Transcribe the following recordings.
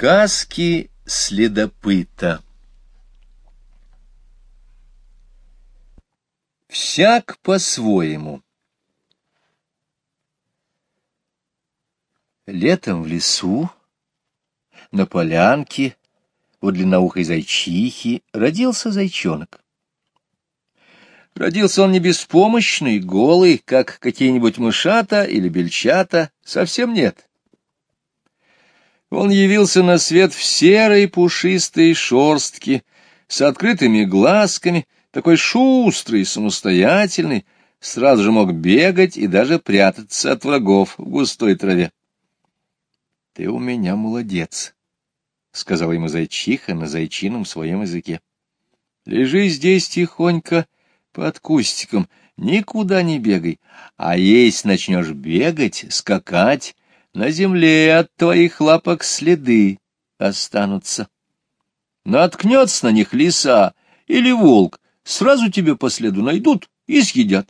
Сказки следопыта Всяк по-своему Летом в лесу, на полянке, у длинноухой зайчихи, родился зайчонок. Родился он не беспомощный, голый, как какие-нибудь мышата или бельчата, совсем нет. Он явился на свет в серой пушистой шорстке, с открытыми глазками, такой шустрый, самостоятельный, сразу же мог бегать и даже прятаться от врагов в густой траве. — Ты у меня молодец, — сказала ему зайчиха на зайчином своем языке. — Лежи здесь тихонько под кустиком, никуда не бегай, а если начнешь бегать, скакать, на земле от твоих лапок следы останутся. Наткнется на них лиса или волк, сразу тебе по следу найдут и съедят.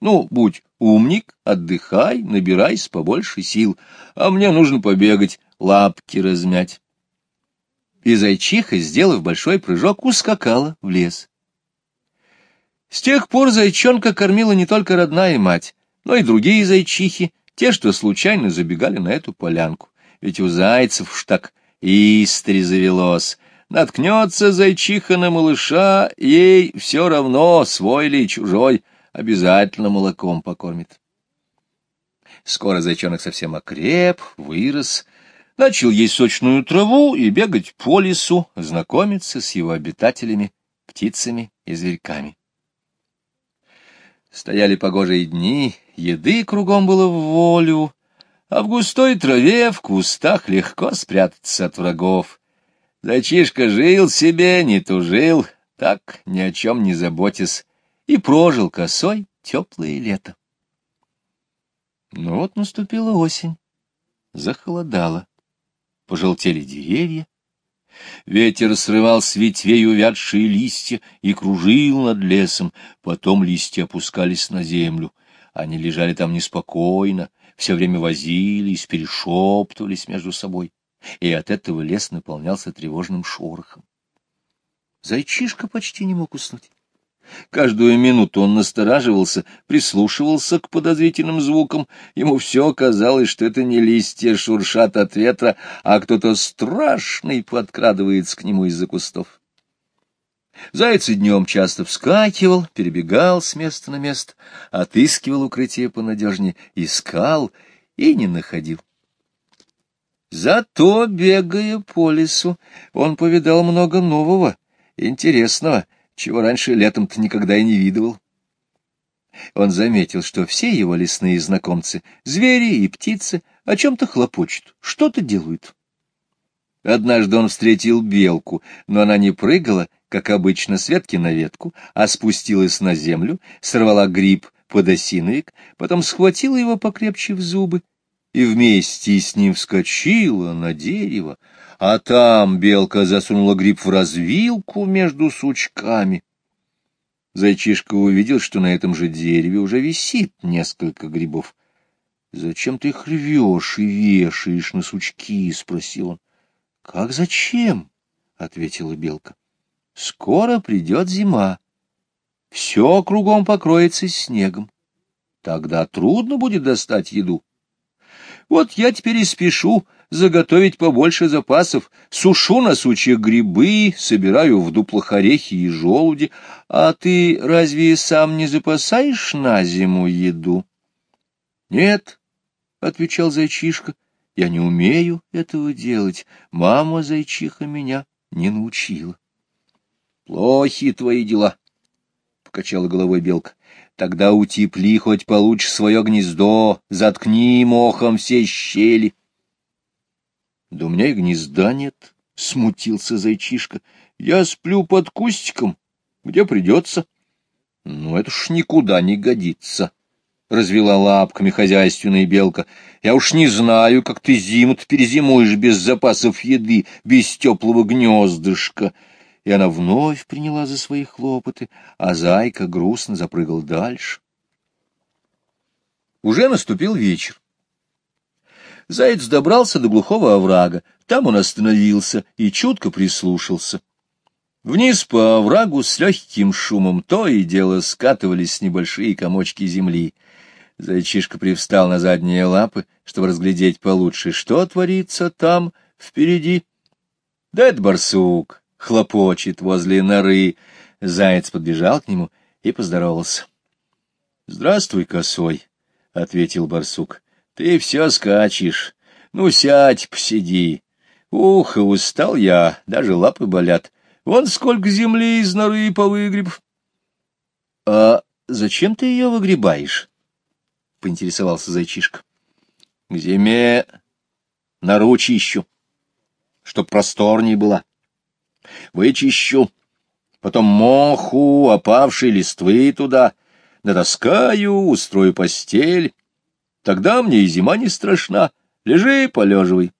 Ну, будь умник, отдыхай, набирайся побольше сил, а мне нужно побегать, лапки размять. И зайчиха, сделав большой прыжок, ускакала в лес. С тех пор зайчонка кормила не только родная мать, но и другие зайчихи, те, что случайно забегали на эту полянку. Ведь у зайцев уж так истри завелось. Наткнется зайчиха на малыша, ей все равно, свой ли чужой, обязательно молоком покормит. Скоро зайчонок совсем окреп, вырос, начал есть сочную траву и бегать по лесу, знакомиться с его обитателями, птицами и зверьками. Стояли погожие дни, еды кругом было в волю, а в густой траве, в кустах легко спрятаться от врагов. Зайчишка жил себе, не тужил, так ни о чем не заботясь, и прожил косой теплое лето. Но вот наступила осень, захолодало, пожелтели деревья, Ветер срывал с ветвей увядшие листья и кружил над лесом, потом листья опускались на землю. Они лежали там неспокойно, все время возились, перешептывались между собой, и от этого лес наполнялся тревожным шорохом. Зайчишка почти не мог уснуть. Каждую минуту он настораживался, прислушивался к подозрительным звукам. Ему все казалось, что это не листья шуршат от ветра, а кто-то страшный подкрадывается к нему из-за кустов. Заяц днем часто вскакивал, перебегал с места на место, отыскивал укрытие понадежнее, искал и не находил. Зато, бегая по лесу, он повидал много нового, интересного — чего раньше летом-то никогда и не видывал. Он заметил, что все его лесные знакомцы, звери и птицы, о чем-то хлопочут, что-то делают. Однажды он встретил белку, но она не прыгала, как обычно, с ветки на ветку, а спустилась на землю, сорвала гриб под осиновик, потом схватила его покрепче в зубы и вместе с ним вскочила на дерево, а там белка засунула гриб в развилку между сучками. Зайчишка увидел, что на этом же дереве уже висит несколько грибов. — Зачем ты их рвешь и вешаешь на сучки? — спросил он. — Как зачем? — ответила белка. — Скоро придет зима. Все кругом покроется снегом. Тогда трудно будет достать еду. Вот я теперь и спешу заготовить побольше запасов, сушу на сучьях грибы, собираю в дуплах орехи и желуди. А ты разве сам не запасаешь на зиму еду? — Нет, — отвечал зайчишка, — я не умею этого делать. Мама зайчиха меня не научила. — Плохи твои дела, — покачала головой белка. Тогда утепли хоть получше свое гнездо, заткни мохом все щели. — Да у меня и гнезда нет, — смутился зайчишка. — Я сплю под кустиком, где придется. — Ну, это ж никуда не годится, — развела лапками хозяйственная белка. — Я уж не знаю, как ты зиму-то перезимуешь без запасов еды, без теплого гнездышка и она вновь приняла за свои хлопоты, а зайка грустно запрыгал дальше. Уже наступил вечер. Заяц добрался до глухого оврага. Там он остановился и чутко прислушался. Вниз по оврагу с легким шумом то и дело скатывались небольшие комочки земли. Зайчишка привстал на задние лапы, чтобы разглядеть получше, что творится там, впереди. Да это барсук хлопочет возле норы. Заяц подбежал к нему и поздоровался. — Здравствуй, косой, — ответил барсук. — Ты все скачешь. Ну, сядь, посиди. Ух, устал я, даже лапы болят. Вон сколько земли из норы повыгреб. — А зачем ты ее выгребаешь? — поинтересовался зайчишка. — К зиме нору чищу, чтоб просторней была. Вычищу, потом моху, опавшей листвы туда, натаскаю, устрою постель. Тогда мне и зима не страшна. Лежи, полеживай.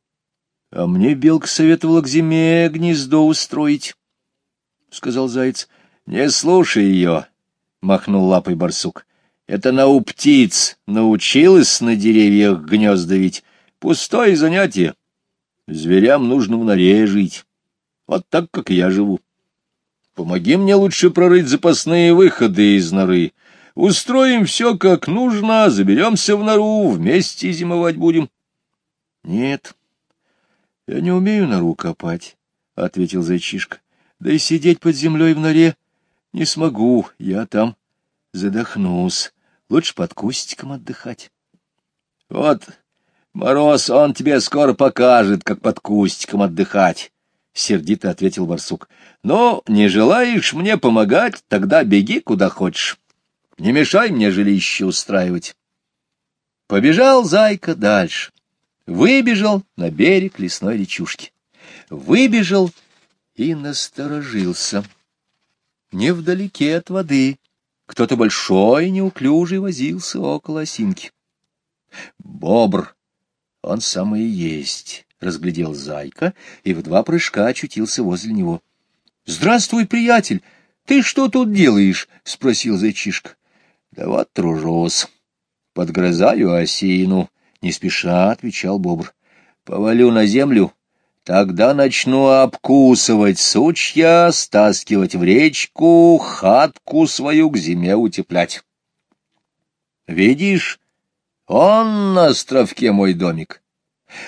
— А мне белка советовала к зиме гнездо устроить, — сказал заяц. — Не слушай ее, — махнул лапой барсук. — Это на у птиц научилась на деревьях гнезда ведь. Пустое занятие. Зверям нужно в норе жить. Вот так, как я живу. Помоги мне лучше прорыть запасные выходы из норы. Устроим все как нужно, заберемся в нору, вместе зимовать будем. — Нет, — Я не умею нору копать, — ответил зайчишка. — Да и сидеть под землей в норе не смогу, я там задохнусь. Лучше под кустиком отдыхать. — Вот, Мороз, он тебе скоро покажет, как под кустиком отдыхать, — сердито ответил барсук. — Ну, не желаешь мне помогать, тогда беги куда хочешь. Не мешай мне жилище устраивать. Побежал зайка дальше выбежал на берег лесной речушки. Выбежал и насторожился. Невдалеке от воды кто-то большой неуклюжий возился около осинки. Бобр, он самый есть, разглядел зайка и в два прыжка очутился возле него. — Здравствуй, приятель! Ты что тут делаешь? — спросил зайчишка. — Да вот тружусь. Подгрызаю осину, — не спеша отвечал бобр. — Повалю на землю, тогда начну обкусывать сучья, стаскивать в речку, хатку свою к зиме утеплять. Видишь, он на островке мой домик.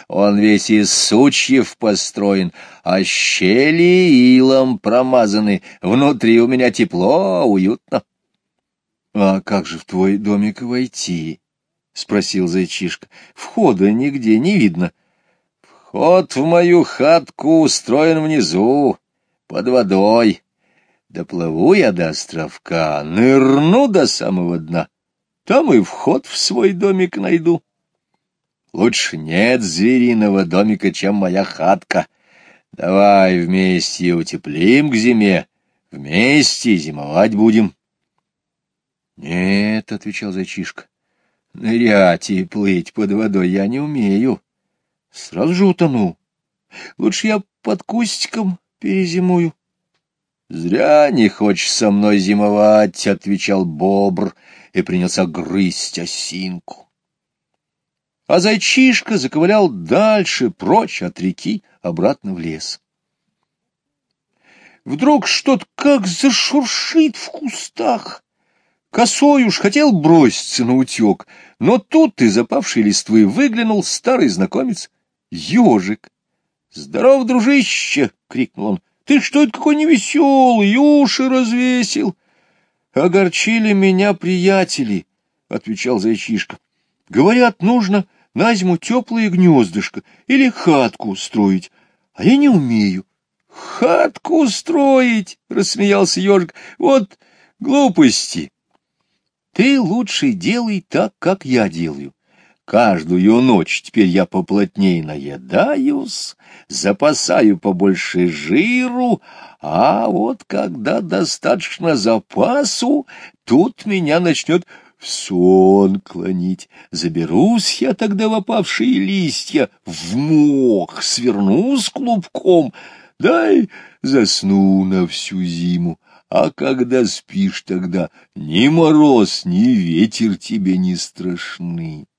Он весь из сучьев построен, а щели илом промазаны. Внутри у меня тепло, уютно. — А как же в твой домик войти? — спросил зайчишка. — Входа нигде не видно. — Вход в мою хатку устроен внизу, под водой. Доплыву я до островка, нырну до самого дна. Там и вход в свой домик найду. Лучше нет звериного домика, чем моя хатка. Давай вместе утеплим к зиме, вместе зимовать будем. — Нет, — отвечал зайчишка, Нырять и плыть под водой я не умею. Сразу же утону. Лучше я под кустиком перезимую. — Зря не хочешь со мной зимовать, — отвечал бобр и принялся грызть осинку. А зайчишка заковылял дальше, прочь от реки, обратно в лес. Вдруг что-то как зашуршит в кустах. Косой уж хотел броситься на утек, но тут из запавшей листвы выглянул старый знакомец — ежик. — Здоров, дружище! — крикнул он. — Ты что это какой невеселый, уши развесил? — Огорчили меня приятели, — отвечал зайчишка. — Говорят, нужно на зиму теплое гнездышко или хатку строить, а я не умею. — Хатку строить! — рассмеялся ежик. — Вот глупости! Ты лучше делай так, как я делаю. Каждую ночь теперь я поплотнее наедаюсь, запасаю побольше жиру, а вот когда достаточно запасу, тут меня начнет в сон клонить. Заберусь я тогда в опавшие листья, в мох, свернусь клубком, дай засну на всю зиму. А когда спишь тогда, ни мороз, ни ветер тебе не страшны. —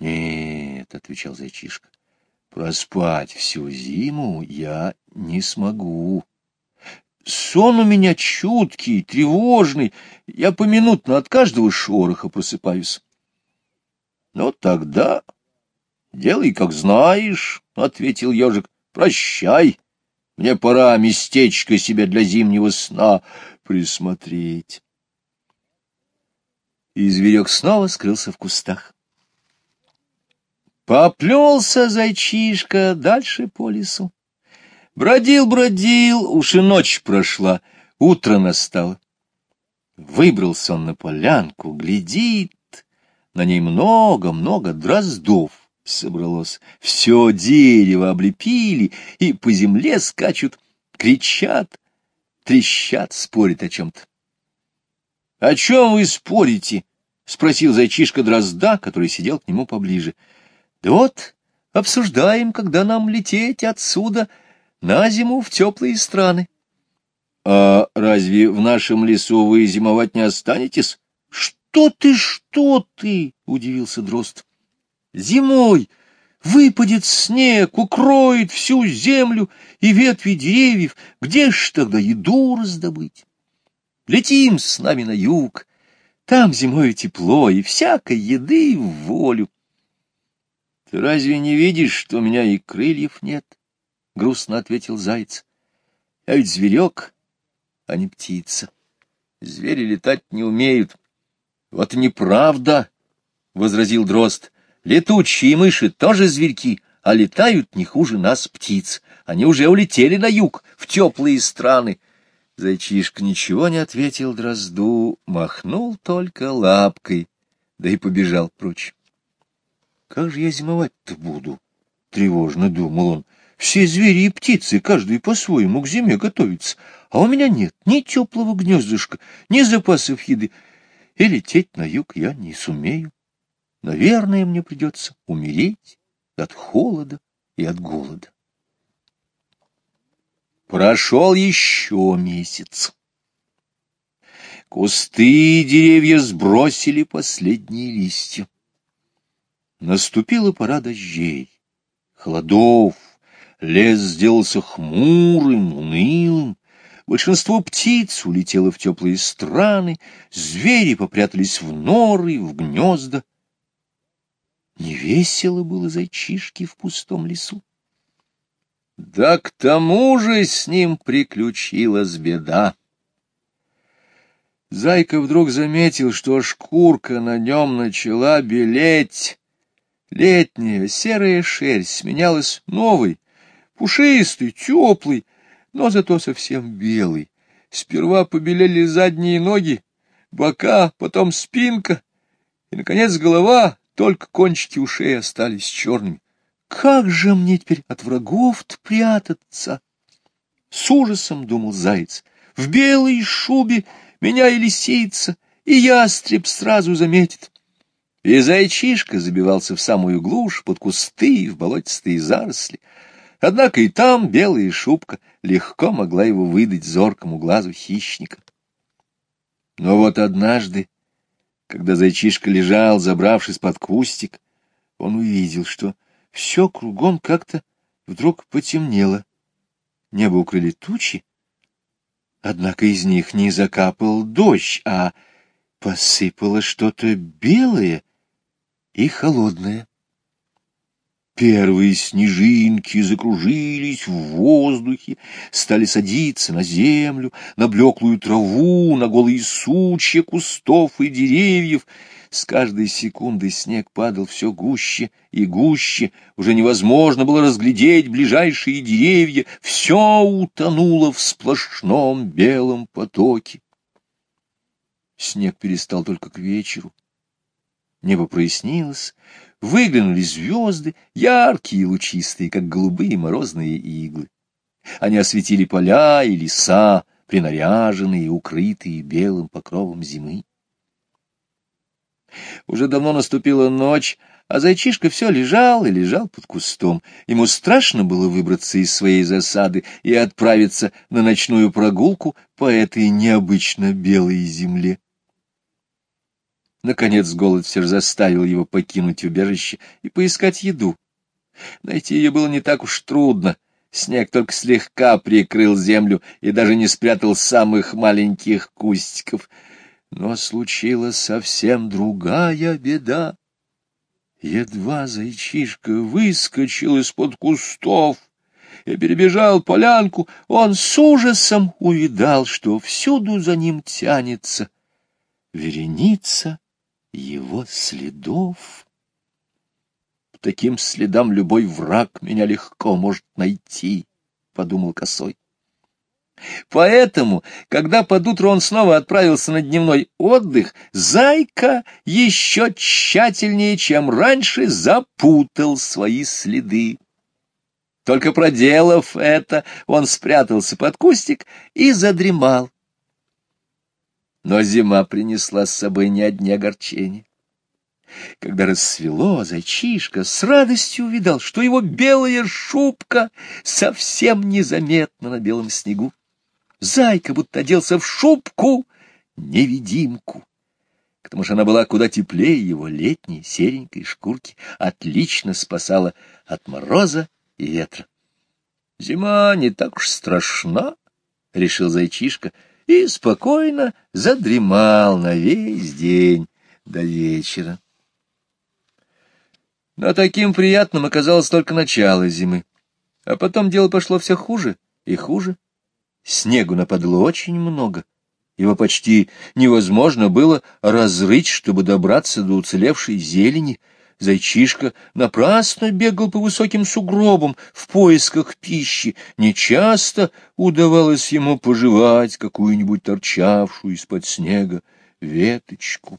Нет, — отвечал зайчишка, — проспать всю зиму я не смогу. Сон у меня чуткий, тревожный, я поминутно от каждого шороха просыпаюсь. — Ну, тогда делай, как знаешь, — ответил ежик. — Прощай, мне пора местечко себе для зимнего сна присмотреть. И зверек снова скрылся в кустах. Поплелся зайчишка дальше по лесу. Бродил-бродил, уж и ночь прошла, утро настало. Выбрался он на полянку, глядит, на ней много-много дроздов собралось. Все дерево облепили и по земле скачут, кричат, трещат, спорят о чем-то. — О чем вы спорите? — спросил зайчишка дрозда, который сидел к нему поближе. — Да вот, обсуждаем, когда нам лететь отсюда на зиму в теплые страны. — А разве в нашем лесу вы зимовать не останетесь? — Что ты, что ты? — удивился дрозд. — Зимой выпадет снег, укроет всю землю и ветви деревьев. Где ж тогда еду раздобыть? Летим с нами на юг. Там зимой тепло и всякой еды в волю. — Ты разве не видишь, что у меня и крыльев нет? — грустно ответил заяц. — Я ведь зверек, а не птица. Звери летать не умеют. — Вот неправда, — возразил дрозд. — Летучие мыши тоже зверьки, а летают не хуже нас птиц. Они уже улетели на юг, в теплые страны. Зайчишка ничего не ответил дрозду, махнул только лапкой, да и побежал прочь. Как же я зимовать-то буду? — тревожно думал он. Все звери и птицы, каждый по-своему к зиме готовится, а у меня нет ни теплого гнездышка, ни запасов еды, и лететь на юг я не сумею. Наверное, мне придется умереть от холода и от голода. Прошел еще месяц. Кусты и деревья сбросили последние листья. Наступила пора дождей, холодов, лес сделался хмурым, унылым, большинство птиц улетело в теплые страны, звери попрятались в норы, в гнезда. Невесело было зайчишки в пустом лесу. Да к тому же с ним приключилась беда. Зайка вдруг заметил, что шкурка на нем начала белеть, Летняя серая шерсть сменялась новой, пушистый, теплый, но зато совсем белый. Сперва побелели задние ноги, бока, потом спинка, и, наконец, голова, только кончики ушей остались черными. Как же мне теперь от врагов-то прятаться? С ужасом думал заяц. В белой шубе меня и лисица, и ястреб сразу заметит. И зайчишка забивался в самую глушь, под кусты, в болотистые заросли. Однако и там белая шубка легко могла его выдать зоркому глазу хищника. Но вот однажды, когда зайчишка лежал, забравшись под кустик, он увидел, что все кругом как-то вдруг потемнело. Небо укрыли тучи, однако из них не закапал дождь, а посыпало что-то белое и холодное. Первые снежинки закружились в воздухе, стали садиться на землю, на блеклую траву, на голые сучья кустов и деревьев. С каждой секундой снег падал все гуще и гуще, уже невозможно было разглядеть ближайшие деревья, все утонуло в сплошном белом потоке. Снег перестал только к вечеру. Небо прояснилось, выглянули звезды, яркие и лучистые, как голубые морозные иглы. Они осветили поля и леса, принаряженные и укрытые белым покровом зимы. Уже давно наступила ночь, а зайчишка все лежал и лежал под кустом. Ему страшно было выбраться из своей засады и отправиться на ночную прогулку по этой необычно белой земле. Наконец голод все же заставил его покинуть убежище и поискать еду. Найти ее было не так уж трудно. Снег только слегка прикрыл землю и даже не спрятал самых маленьких кустиков. Но случилась совсем другая беда. Едва зайчишка выскочил из-под кустов и перебежал полянку, он с ужасом увидал, что всюду за ним тянется вереница его следов. Таким следам любой враг меня легко может найти, — подумал Косой. Поэтому, когда под утро он снова отправился на дневной отдых, Зайка еще тщательнее, чем раньше, запутал свои следы. Только проделав это, он спрятался под кустик и задремал. Но зима принесла с собой не одни огорчения. Когда рассвело, зайчишка с радостью увидал, что его белая шубка совсем незаметна на белом снегу. Зайка будто оделся в шубку-невидимку. К тому же она была куда теплее его летней серенькой шкурки, отлично спасала от мороза и ветра. Зима не так уж страшна, — решил зайчишка, и спокойно задремал на весь день до вечера. Но таким приятным оказалось только начало зимы. А потом дело пошло все хуже и хуже. Снегу нападло очень много. Его почти невозможно было разрыть, чтобы добраться до уцелевшей зелени. Зайчишка напрасно бегал по высоким сугробам в поисках пищи. Нечасто удавалось ему пожевать какую-нибудь торчавшую из-под снега веточку.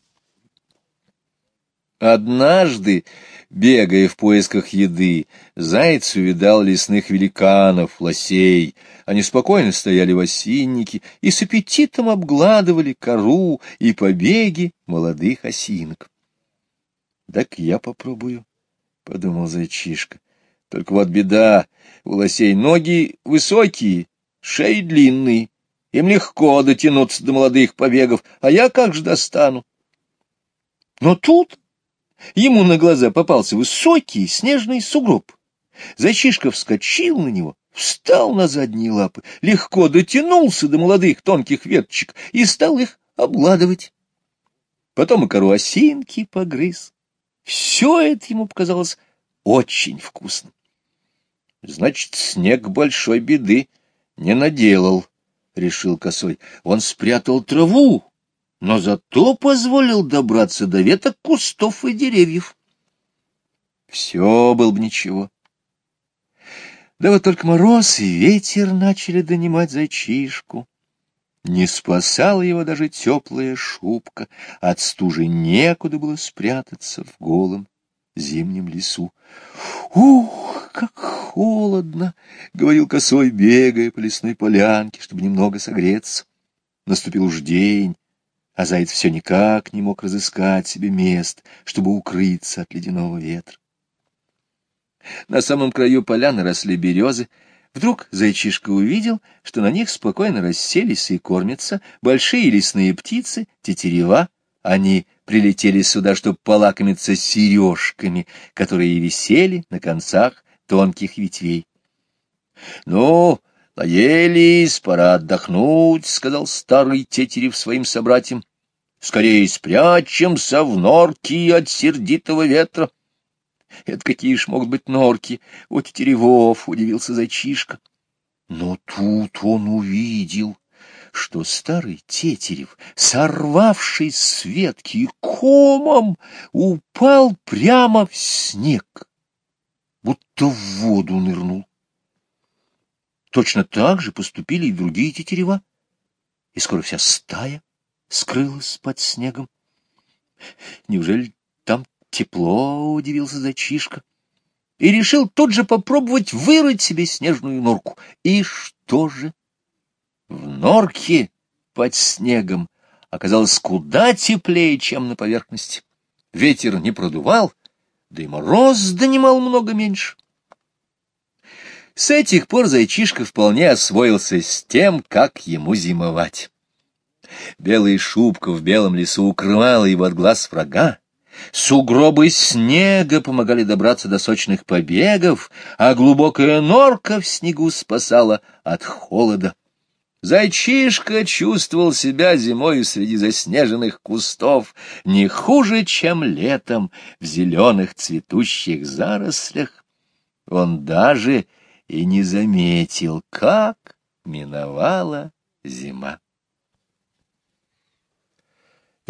Однажды, бегая в поисках еды, заяц увидал лесных великанов, лосей. Они спокойно стояли в осиннике и с аппетитом обгладывали кору и побеги молодых осинок. — Так я попробую, — подумал зайчишка. — Только вот беда, у лосей ноги высокие, шеи длинные, им легко дотянуться до молодых побегов, а я как же достану? Но тут Ему на глаза попался высокий снежный сугроб. Зайчишка вскочил на него, встал на задние лапы, легко дотянулся до молодых тонких веточек и стал их обгладывать. Потом и кору осинки погрыз. Все это ему показалось очень вкусным. Значит, снег большой беды не наделал, — решил косой. Он спрятал траву но зато позволил добраться до веток кустов и деревьев. Все было бы ничего. Да вот только мороз и ветер начали донимать зайчишку. Не спасала его даже теплая шубка, от стужи некуда было спрятаться в голом зимнем лесу. «Ух, как холодно!» — говорил косой, бегая по лесной полянке, чтобы немного согреться. Наступил уж день, а заяц все никак не мог разыскать себе мест, чтобы укрыться от ледяного ветра. На самом краю поляны росли березы. Вдруг зайчишка увидел, что на них спокойно расселись и кормятся большие лесные птицы, тетерева. Они прилетели сюда, чтобы полакомиться сережками, которые висели на концах тонких ветвей. — Ну, наелись, пора отдохнуть, — сказал старый тетерев своим собратьям. Скорее спрячемся в норки от сердитого ветра. Это какие ж могут быть норки у тетеревов, удивился зайчишка. Но тут он увидел, что старый тетерев, сорвавший с ветки комом, упал прямо в снег, будто в воду нырнул. Точно так же поступили и другие тетерева, и скоро вся стая скрылась под снегом. Неужели тепло, удивился зайчишка, и решил тут же попробовать вырыть себе снежную норку. И что же? В норке под снегом оказалось куда теплее, чем на поверхности. Ветер не продувал, да и мороз донимал много меньше. С этих пор зайчишка вполне освоился с тем, как ему зимовать. Белая шубка в белом лесу укрывала его от глаз врага. Сугробы снега помогали добраться до сочных побегов, а глубокая норка в снегу спасала от холода. Зайчишка чувствовал себя зимою среди заснеженных кустов не хуже, чем летом в зеленых цветущих зарослях. Он даже и не заметил, как миновала зима.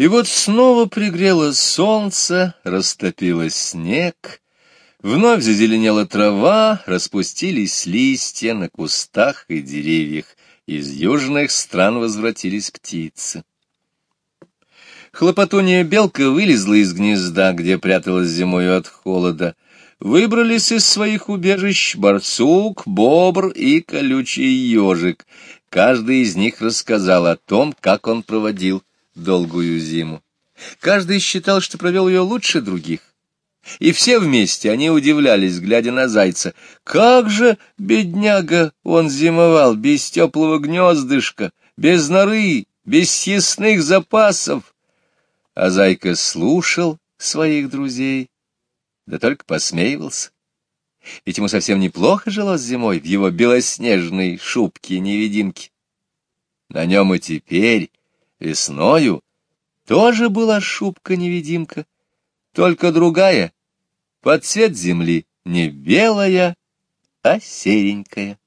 И вот снова пригрело солнце, растопило снег, вновь зазеленела трава, распустились листья на кустах и деревьях, из южных стран возвратились птицы. Хлопотунья белка вылезла из гнезда, где пряталась зимою от холода. Выбрались из своих убежищ барсук, бобр и колючий ежик. Каждый из них рассказал о том, как он проводил долгую зиму. Каждый считал, что провел ее лучше других. И все вместе они удивлялись, глядя на зайца. Как же, бедняга, он зимовал без теплого гнездышка, без норы, без съестных запасов. А зайка слушал своих друзей, да только посмеивался. Ведь ему совсем неплохо жилось зимой в его белоснежной шубке-невидимке. На нем и теперь Весною тоже была шубка-невидимка, только другая, под цвет земли, не белая, а серенькая.